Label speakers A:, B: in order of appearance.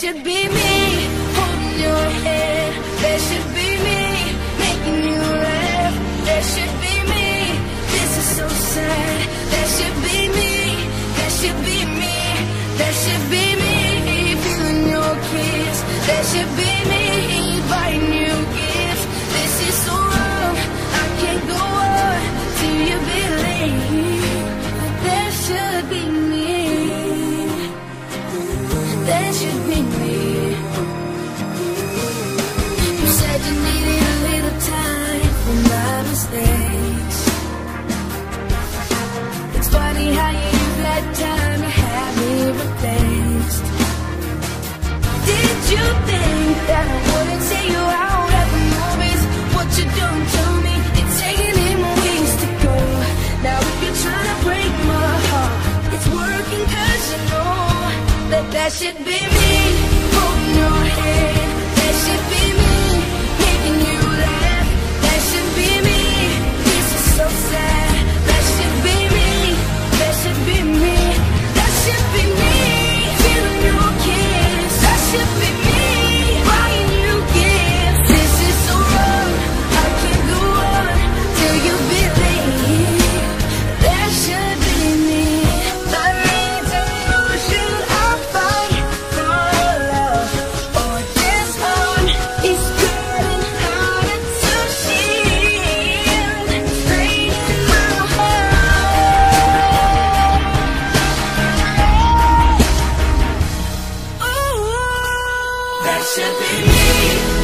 A: should be me holding your hand. That should be me making you laugh. That should be me. This is so sad. That should be me. That should be me. That should be me feeling your kiss. That should be me buying you gifts. This is so wrong. I can't go on till you believe that should be me. That should be that should be me. should be me.